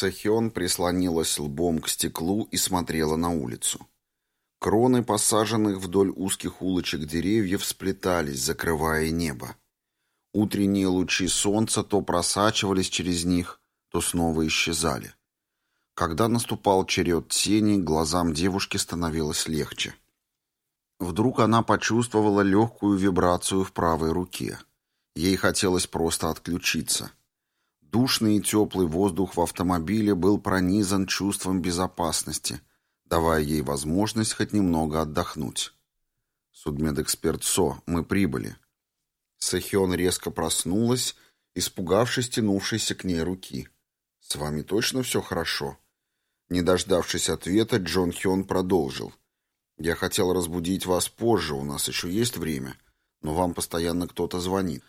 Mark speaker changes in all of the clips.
Speaker 1: Сахион прислонилась лбом к стеклу и смотрела на улицу. Кроны посаженных вдоль узких улочек деревьев сплетались, закрывая небо. Утренние лучи солнца то просачивались через них, то снова исчезали. Когда наступал черед тени, глазам девушки становилось легче. Вдруг она почувствовала легкую вибрацию в правой руке. Ей хотелось просто отключиться. Душный и теплый воздух в автомобиле был пронизан чувством безопасности, давая ей возможность хоть немного отдохнуть. «Судмедэксперт Со, мы прибыли». Сэхён резко проснулась, испугавшись тянувшейся к ней руки. «С вами точно все хорошо?» Не дождавшись ответа, Джон Хён продолжил. «Я хотел разбудить вас позже, у нас еще есть время, но вам постоянно кто-то звонит.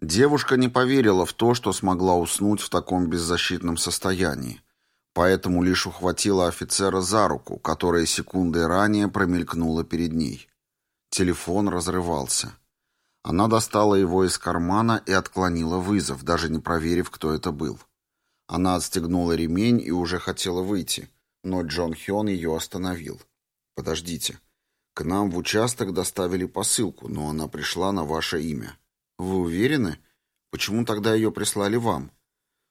Speaker 1: Девушка не поверила в то, что смогла уснуть в таком беззащитном состоянии, поэтому лишь ухватила офицера за руку, которая секундой ранее промелькнула перед ней. Телефон разрывался. Она достала его из кармана и отклонила вызов, даже не проверив, кто это был. Она отстегнула ремень и уже хотела выйти, но Джон Хён ее остановил. «Подождите. К нам в участок доставили посылку, но она пришла на ваше имя». «Вы уверены? Почему тогда ее прислали вам?»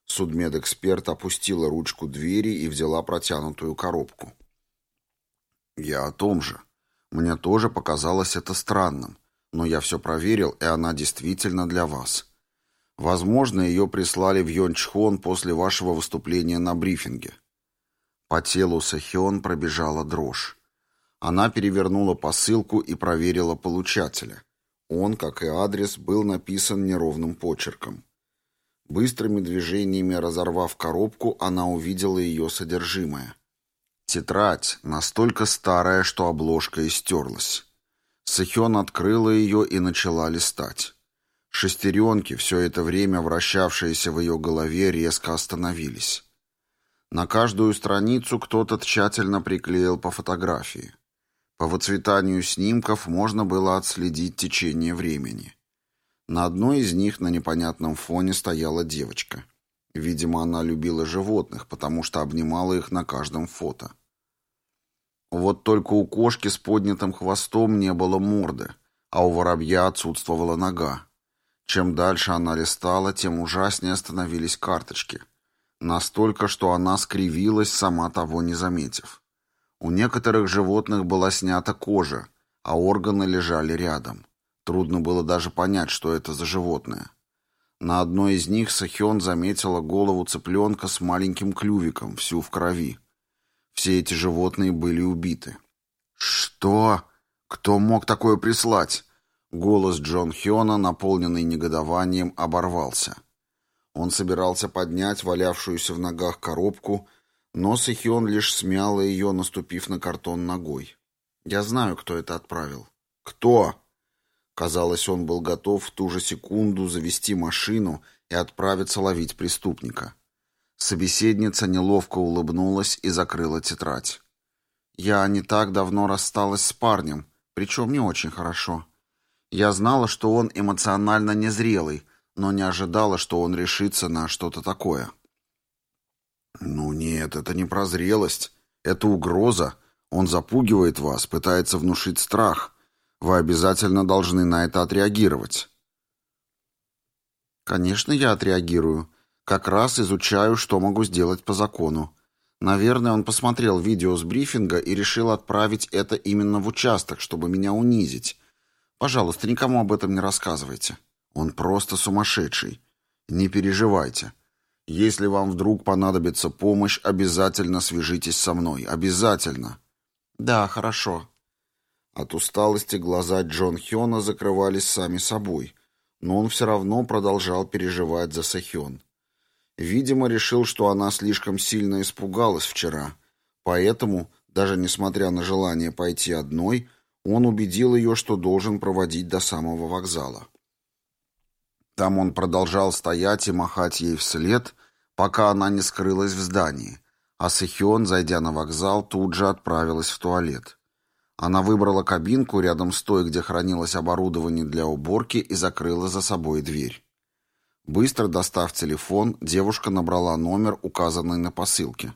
Speaker 1: Судмедэксперт опустила ручку двери и взяла протянутую коробку. «Я о том же. Мне тоже показалось это странным, но я все проверил, и она действительно для вас. Возможно, ее прислали в Йончхон после вашего выступления на брифинге». По телу Сахион пробежала дрожь. Она перевернула посылку и проверила получателя. Он, как и адрес, был написан неровным почерком. Быстрыми движениями разорвав коробку, она увидела ее содержимое. Тетрадь, настолько старая, что обложка истерлась. Сэхён открыла ее и начала листать. Шестеренки, все это время вращавшиеся в ее голове, резко остановились. На каждую страницу кто-то тщательно приклеил по фотографии. По выцветанию снимков можно было отследить течение времени. На одной из них на непонятном фоне стояла девочка. Видимо, она любила животных, потому что обнимала их на каждом фото. Вот только у кошки с поднятым хвостом не было морды, а у воробья отсутствовала нога. Чем дальше она листала, тем ужаснее становились карточки. Настолько, что она скривилась, сама того не заметив. У некоторых животных была снята кожа, а органы лежали рядом. Трудно было даже понять, что это за животное. На одной из них Сахион заметила голову цыпленка с маленьким клювиком, всю в крови. Все эти животные были убиты. «Что? Кто мог такое прислать?» Голос Джон Хёна, наполненный негодованием, оборвался. Он собирался поднять валявшуюся в ногах коробку но Сихион лишь смяла ее, наступив на картон ногой. «Я знаю, кто это отправил». «Кто?» Казалось, он был готов в ту же секунду завести машину и отправиться ловить преступника. Собеседница неловко улыбнулась и закрыла тетрадь. «Я не так давно рассталась с парнем, причем не очень хорошо. Я знала, что он эмоционально незрелый, но не ожидала, что он решится на что-то такое». «Ну нет, это не прозрелость. Это угроза. Он запугивает вас, пытается внушить страх. Вы обязательно должны на это отреагировать». «Конечно, я отреагирую. Как раз изучаю, что могу сделать по закону. Наверное, он посмотрел видео с брифинга и решил отправить это именно в участок, чтобы меня унизить. Пожалуйста, никому об этом не рассказывайте. Он просто сумасшедший. Не переживайте. Если вам вдруг понадобится помощь, обязательно свяжитесь со мной. Обязательно. Да, хорошо. От усталости глаза Джон Хёна закрывались сами собой, но он все равно продолжал переживать за Сэхён. Видимо, решил, что она слишком сильно испугалась вчера, поэтому, даже несмотря на желание пойти одной, он убедил ее, что должен проводить до самого вокзала. Там он продолжал стоять и махать ей вслед, пока она не скрылась в здании, а Сэхион, зайдя на вокзал, тут же отправилась в туалет. Она выбрала кабинку рядом с той, где хранилось оборудование для уборки, и закрыла за собой дверь. Быстро достав телефон, девушка набрала номер, указанный на посылке.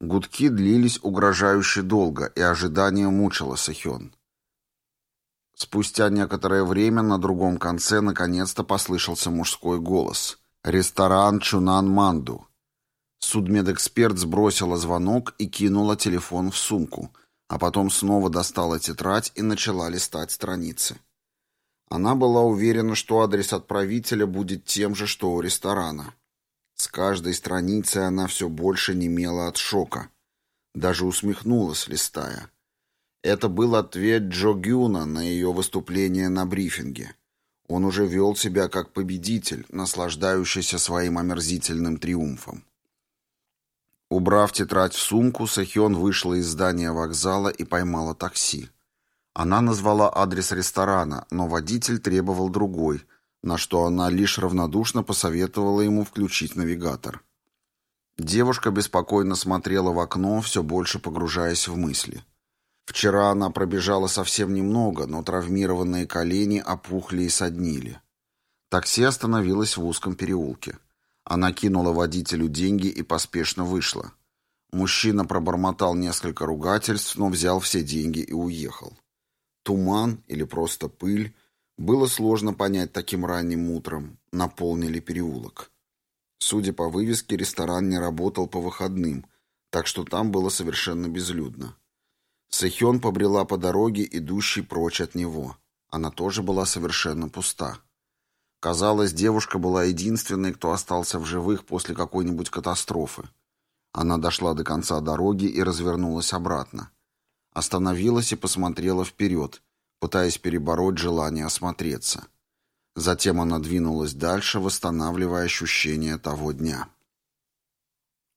Speaker 1: Гудки длились угрожающе долго, и ожидание мучило Сэхён. Спустя некоторое время на другом конце наконец-то послышался мужской голос. «Ресторан Чунан Манду». Судмедэксперт сбросила звонок и кинула телефон в сумку, а потом снова достала тетрадь и начала листать страницы. Она была уверена, что адрес отправителя будет тем же, что у ресторана. С каждой страницей она все больше немела от шока. Даже усмехнулась, листая. Это был ответ Джо Гюна на ее выступление на брифинге. Он уже вел себя как победитель, наслаждающийся своим омерзительным триумфом. Убрав тетрадь в сумку, Сахион вышла из здания вокзала и поймала такси. Она назвала адрес ресторана, но водитель требовал другой, на что она лишь равнодушно посоветовала ему включить навигатор. Девушка беспокойно смотрела в окно, все больше погружаясь в мысли. Вчера она пробежала совсем немного, но травмированные колени опухли и соднили. Такси остановилось в узком переулке. Она кинула водителю деньги и поспешно вышла. Мужчина пробормотал несколько ругательств, но взял все деньги и уехал. Туман или просто пыль было сложно понять таким ранним утром, наполнили переулок. Судя по вывеске, ресторан не работал по выходным, так что там было совершенно безлюдно. Сэхён побрела по дороге, идущей прочь от него. Она тоже была совершенно пуста. Казалось, девушка была единственной, кто остался в живых после какой-нибудь катастрофы. Она дошла до конца дороги и развернулась обратно. Остановилась и посмотрела вперед, пытаясь перебороть желание осмотреться. Затем она двинулась дальше, восстанавливая ощущения того дня.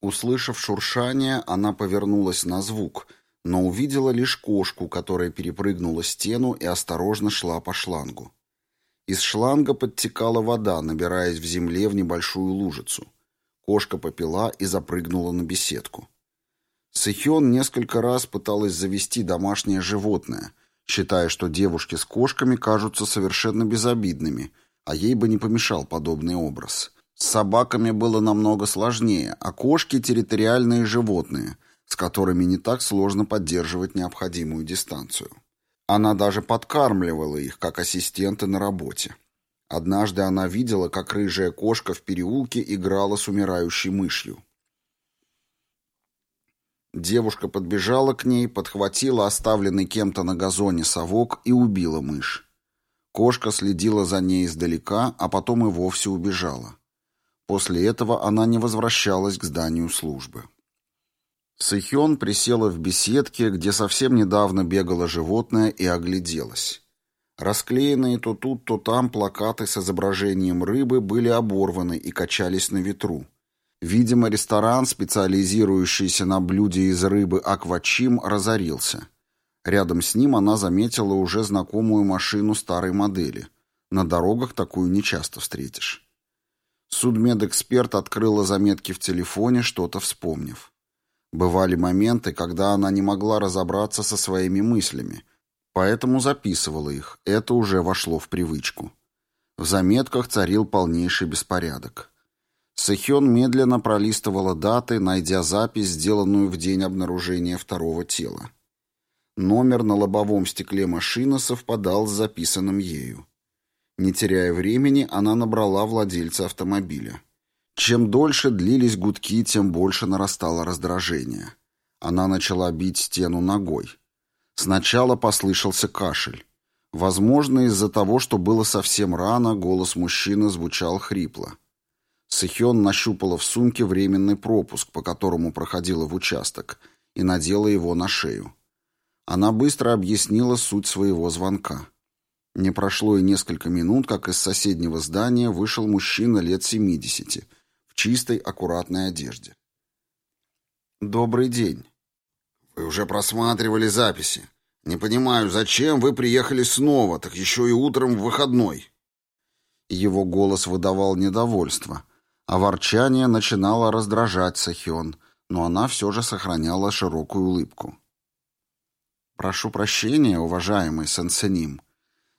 Speaker 1: Услышав шуршание, она повернулась на звук — но увидела лишь кошку, которая перепрыгнула стену и осторожно шла по шлангу. Из шланга подтекала вода, набираясь в земле в небольшую лужицу. Кошка попила и запрыгнула на беседку. Сэхён несколько раз пыталась завести домашнее животное, считая, что девушки с кошками кажутся совершенно безобидными, а ей бы не помешал подобный образ. С собаками было намного сложнее, а кошки — территориальные животные — с которыми не так сложно поддерживать необходимую дистанцию. Она даже подкармливала их, как ассистенты на работе. Однажды она видела, как рыжая кошка в переулке играла с умирающей мышью. Девушка подбежала к ней, подхватила оставленный кем-то на газоне совок и убила мышь. Кошка следила за ней издалека, а потом и вовсе убежала. После этого она не возвращалась к зданию службы. Сэхён присела в беседке, где совсем недавно бегало животное, и огляделась. Расклеенные то тут, то там плакаты с изображением рыбы были оборваны и качались на ветру. Видимо, ресторан, специализирующийся на блюде из рыбы аквачим, разорился. Рядом с ним она заметила уже знакомую машину старой модели. На дорогах такую нечасто встретишь. Судмедэксперт открыла заметки в телефоне, что-то вспомнив. Бывали моменты, когда она не могла разобраться со своими мыслями, поэтому записывала их. Это уже вошло в привычку. В заметках царил полнейший беспорядок. Сэхён медленно пролистывала даты, найдя запись, сделанную в день обнаружения второго тела. Номер на лобовом стекле машины совпадал с записанным ею. Не теряя времени, она набрала владельца автомобиля. Чем дольше длились гудки, тем больше нарастало раздражение. Она начала бить стену ногой. Сначала послышался кашель. Возможно, из-за того, что было совсем рано, голос мужчины звучал хрипло. Сэхён нащупала в сумке временный пропуск, по которому проходила в участок, и надела его на шею. Она быстро объяснила суть своего звонка. Не прошло и несколько минут, как из соседнего здания вышел мужчина лет семидесяти — чистой, аккуратной одежде. «Добрый день. Вы уже просматривали записи. Не понимаю, зачем вы приехали снова, так еще и утром в выходной?» Его голос выдавал недовольство, а ворчание начинало раздражать Сахион, но она все же сохраняла широкую улыбку. «Прошу прощения, уважаемый Сенсеним.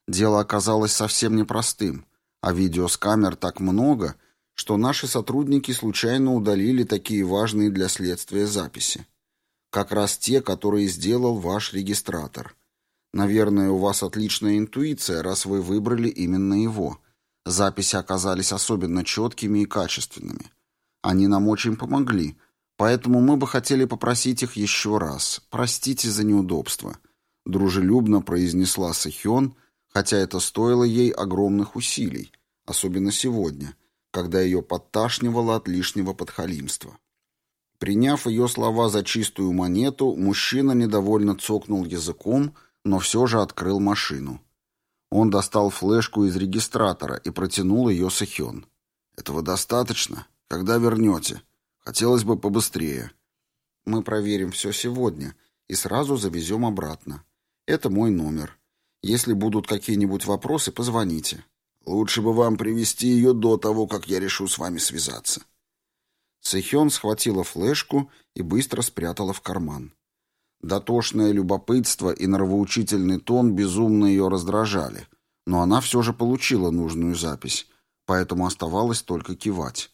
Speaker 1: Дело оказалось совсем непростым, а видео с камер так много, что наши сотрудники случайно удалили такие важные для следствия записи. Как раз те, которые сделал ваш регистратор. Наверное, у вас отличная интуиция, раз вы выбрали именно его. Записи оказались особенно четкими и качественными. Они нам очень помогли, поэтому мы бы хотели попросить их еще раз. Простите за неудобство», — дружелюбно произнесла Сэхён, хотя это стоило ей огромных усилий, особенно сегодня, когда ее подташнивало от лишнего подхалимства. Приняв ее слова за чистую монету, мужчина недовольно цокнул языком, но все же открыл машину. Он достал флешку из регистратора и протянул ее Сэхён. «Этого достаточно? Когда вернете? Хотелось бы побыстрее». «Мы проверим все сегодня и сразу завезем обратно. Это мой номер. Если будут какие-нибудь вопросы, позвоните». «Лучше бы вам привести ее до того, как я решу с вами связаться». Сэхён схватила флешку и быстро спрятала в карман. Дотошное любопытство и нравоучительный тон безумно ее раздражали, но она все же получила нужную запись, поэтому оставалось только кивать.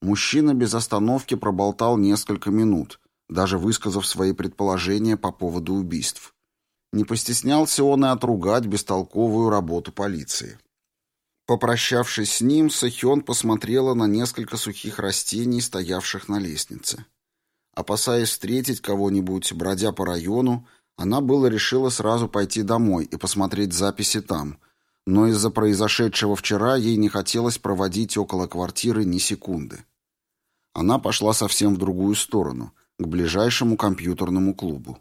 Speaker 1: Мужчина без остановки проболтал несколько минут, даже высказав свои предположения по поводу убийств. Не постеснялся он и отругать бестолковую работу полиции. Попрощавшись с ним, Сахион посмотрела на несколько сухих растений, стоявших на лестнице. Опасаясь встретить кого-нибудь, бродя по району, она было решила сразу пойти домой и посмотреть записи там, но из-за произошедшего вчера ей не хотелось проводить около квартиры ни секунды. Она пошла совсем в другую сторону, к ближайшему компьютерному клубу.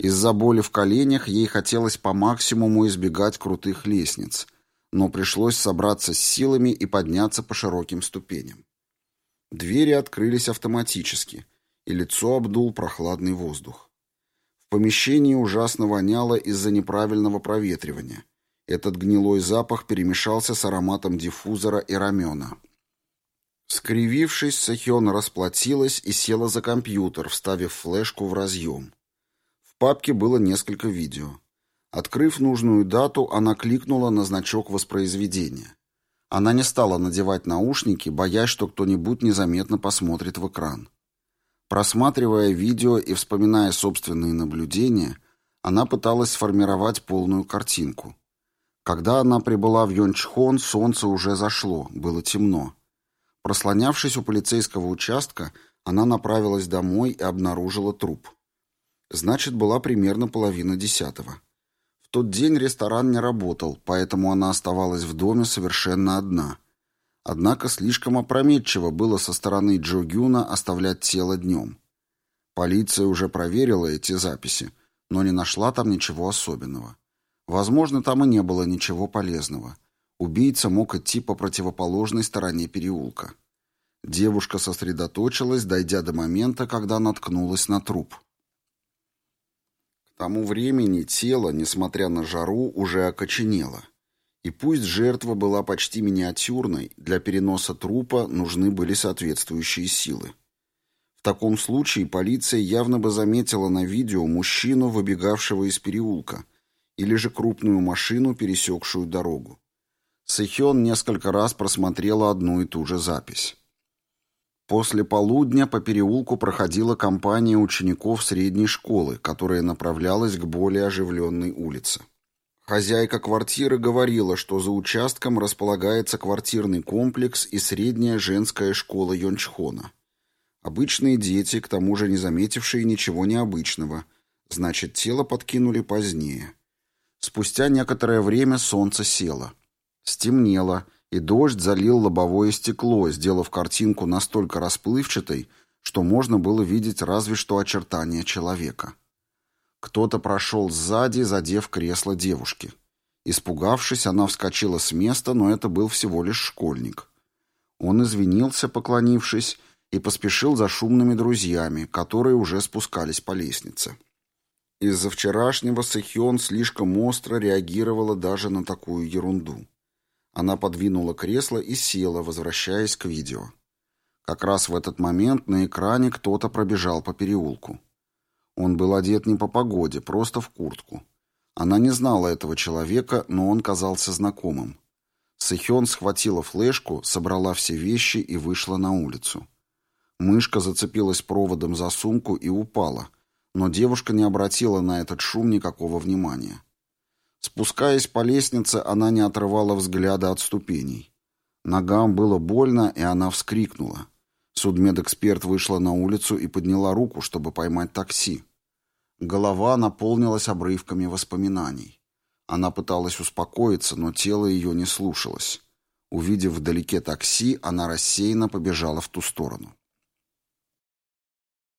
Speaker 1: Из-за боли в коленях ей хотелось по максимуму избегать крутых лестниц, но пришлось собраться с силами и подняться по широким ступеням. Двери открылись автоматически, и лицо обдул прохладный воздух. В помещении ужасно воняло из-за неправильного проветривания. Этот гнилой запах перемешался с ароматом диффузора и рамена. Скривившись, Сахиона расплатилась и села за компьютер, вставив флешку в разъем. В папке было несколько видео. Открыв нужную дату, она кликнула на значок воспроизведения. Она не стала надевать наушники, боясь, что кто-нибудь незаметно посмотрит в экран. Просматривая видео и вспоминая собственные наблюдения, она пыталась сформировать полную картинку. Когда она прибыла в Йончхон, солнце уже зашло, было темно. Прослонявшись у полицейского участка, она направилась домой и обнаружила труп. Значит, была примерно половина десятого. Тот день ресторан не работал, поэтому она оставалась в доме совершенно одна – Однако слишком опрометчиво было со стороны Джо Гюна оставлять тело днем. Полиция уже проверила эти записи, но не нашла там ничего особенного. Возможно, там и не было ничего полезного. Убийца мог идти по противоположной стороне переулка. Девушка сосредоточилась, дойдя до момента, когда наткнулась на труп. Тому времени тело, несмотря на жару, уже окоченело. И пусть жертва была почти миниатюрной, для переноса трупа нужны были соответствующие силы. В таком случае полиция явно бы заметила на видео мужчину, выбегавшего из переулка, или же крупную машину, пересекшую дорогу. Сэхён несколько раз просмотрела одну и ту же запись. После полудня по переулку проходила компания учеников средней школы, которая направлялась к более оживленной улице. Хозяйка квартиры говорила, что за участком располагается квартирный комплекс и средняя женская школа Йончхона. Обычные дети, к тому же не заметившие ничего необычного. Значит, тело подкинули позднее. Спустя некоторое время солнце село. Стемнело, и дождь залил лобовое стекло, сделав картинку настолько расплывчатой, что можно было видеть разве что очертания человека. Кто-то прошел сзади, задев кресло девушки. Испугавшись, она вскочила с места, но это был всего лишь школьник. Он извинился, поклонившись, и поспешил за шумными друзьями, которые уже спускались по лестнице. Из-за вчерашнего Сэхён слишком остро реагировала даже на такую ерунду. Она подвинула кресло и села, возвращаясь к видео. Как раз в этот момент на экране кто-то пробежал по переулку. Он был одет не по погоде, просто в куртку. Она не знала этого человека, но он казался знакомым. Сэхён схватила флешку, собрала все вещи и вышла на улицу. Мышка зацепилась проводом за сумку и упала, но девушка не обратила на этот шум никакого внимания. Спускаясь по лестнице, она не отрывала взгляда от ступеней. Ногам было больно, и она вскрикнула. Судмедэксперт вышла на улицу и подняла руку, чтобы поймать такси. Голова наполнилась обрывками воспоминаний. Она пыталась успокоиться, но тело ее не слушалось. Увидев вдалеке такси, она рассеянно побежала в ту сторону.